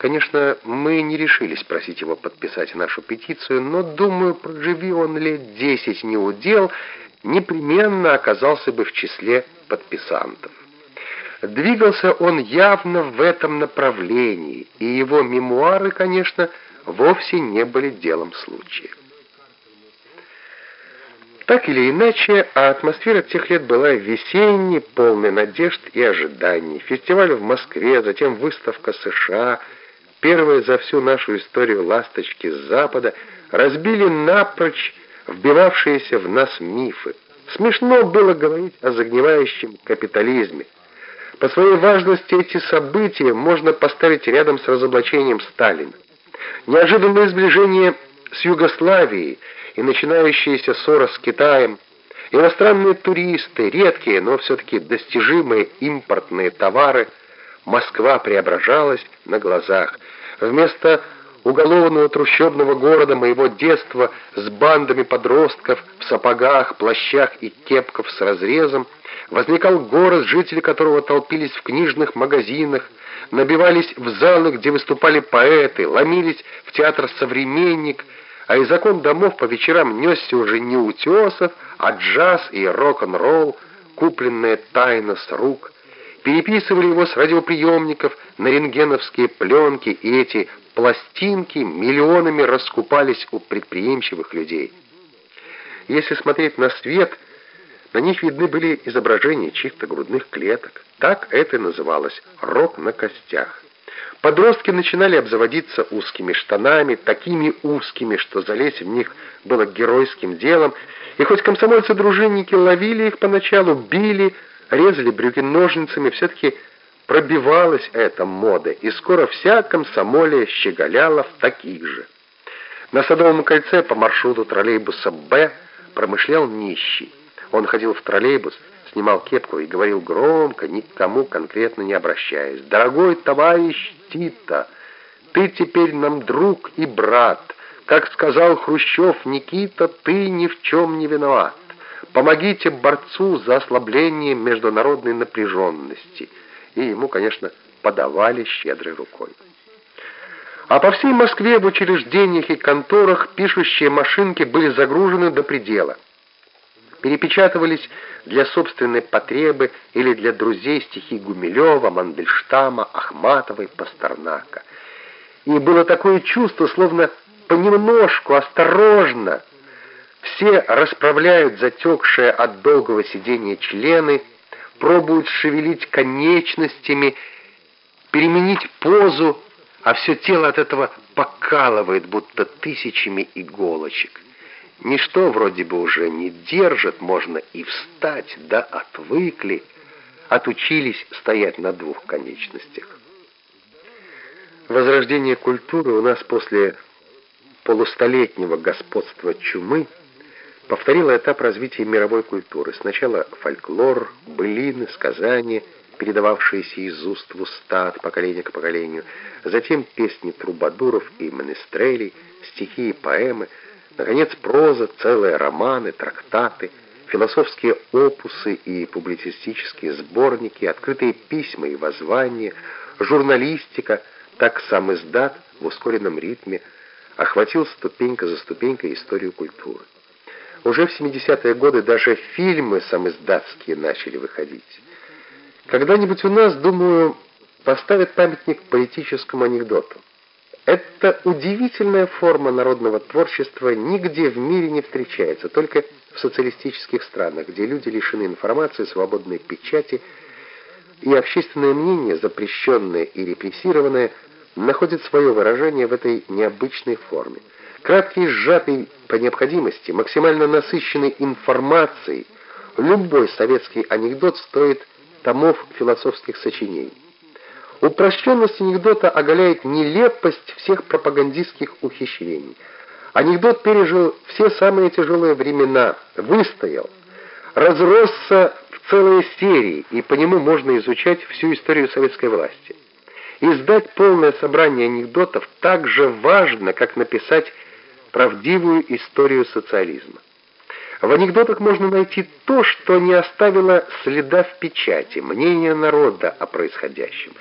Конечно, мы не решились просить его подписать нашу петицию, но, думаю, проживи он лет десять неудел, непременно оказался бы в числе подписантов. Двигался он явно в этом направлении, и его мемуары, конечно, вовсе не были делом случая. Так или иначе, а атмосфера тех лет была весенней, полной надежд и ожиданий. Фестиваль в Москве, затем выставка США — первые за всю нашу историю ласточки с запада, разбили напрочь вбивавшиеся в нас мифы. Смешно было говорить о загнивающем капитализме. По своей важности эти события можно поставить рядом с разоблачением Сталина. Неожиданное сближение с Югославией и начинающаяся ссора с Китаем, иностранные туристы, редкие, но все-таки достижимые импортные товары – Москва преображалась на глазах. Вместо уголовного трущобного города моего детства с бандами подростков в сапогах, плащах и кепках с разрезом возникал город, жители которого толпились в книжных магазинах, набивались в залы, где выступали поэты, ломились в театр «Современник», а из окон домов по вечерам несся уже не утесов, а джаз и рок-н-ролл, купленные тайно с рук – переписывали его с радиоприемников на рентгеновские пленки, и эти пластинки миллионами раскупались у предприимчивых людей. Если смотреть на свет, на них видны были изображения чьих-то грудных клеток. Так это называлось «рок на костях». Подростки начинали обзаводиться узкими штанами, такими узкими, что залезть в них было геройским делом, и хоть комсомольцы-дружинники ловили их поначалу, били, резали брюки ножницами, все-таки пробивалась эта мода, и скоро вся комсомолия щеголяла в таких же. На Садовом кольце по маршруту троллейбуса «Б» промышлял нищий. Он ходил в троллейбус, снимал кепку и говорил громко, никому конкретно не обращаясь. «Дорогой товарищ Тита, ты теперь нам друг и брат. Как сказал Хрущев Никита, ты ни в чем не виноват. Помогите борцу за ослабление международной напряженности. И ему, конечно, подавали щедрой рукой. А по всей Москве в учреждениях и конторах пишущие машинки были загружены до предела. Перепечатывались для собственной потребы или для друзей стихи Гумилева, Мандельштама, Ахматовой, Пастернака. И было такое чувство, словно понемножку, осторожно, все расправляют затекшие от долгого сидения члены, пробуют шевелить конечностями, переменить позу, а все тело от этого покалывает, будто тысячами иголочек. Ничто вроде бы уже не держит, можно и встать, да отвыкли, отучились стоять на двух конечностях. Возрождение культуры у нас после полустолетнего господства чумы повторила этап развития мировой культуры. Сначала фольклор, былины, сказания, передававшиеся из уст в уста от поколения к поколению, затем песни трубадуров и менестрелей, стихи и поэмы, наконец проза, целые романы, трактаты, философские опусы и публицистические сборники, открытые письма и воззвания, журналистика, так сам издат в ускоренном ритме охватил ступенька за ступенькой историю культуры. Уже в 70-е годы даже фильмы самиздатские начали выходить. Когда-нибудь у нас, думаю, поставят памятник политическому анекдоту. Эта удивительная форма народного творчества нигде в мире не встречается, только в социалистических странах, где люди лишены информации, свободной печати, и общественное мнение, запрещенное и репрессированное, находит свое выражение в этой необычной форме. Краткий, сжатый по необходимости, максимально насыщенный информацией, любой советский анекдот стоит томов философских сочинений. Упрощенность анекдота оголяет нелепость всех пропагандистских ухищрений. Анекдот пережил все самые тяжелые времена, выстоял, разросся в целые серии, и по нему можно изучать всю историю советской власти. Издать полное собрание анекдотов так же важно, как написать правдивую историю социализма. В анекдотах можно найти то, что не оставило следа в печати, мнение народа о происходящем.